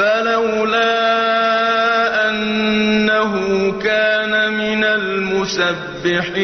فَلَوْلَا أَنَّهُ كَانَ مِنَ الْمُسَبِّحِينَ.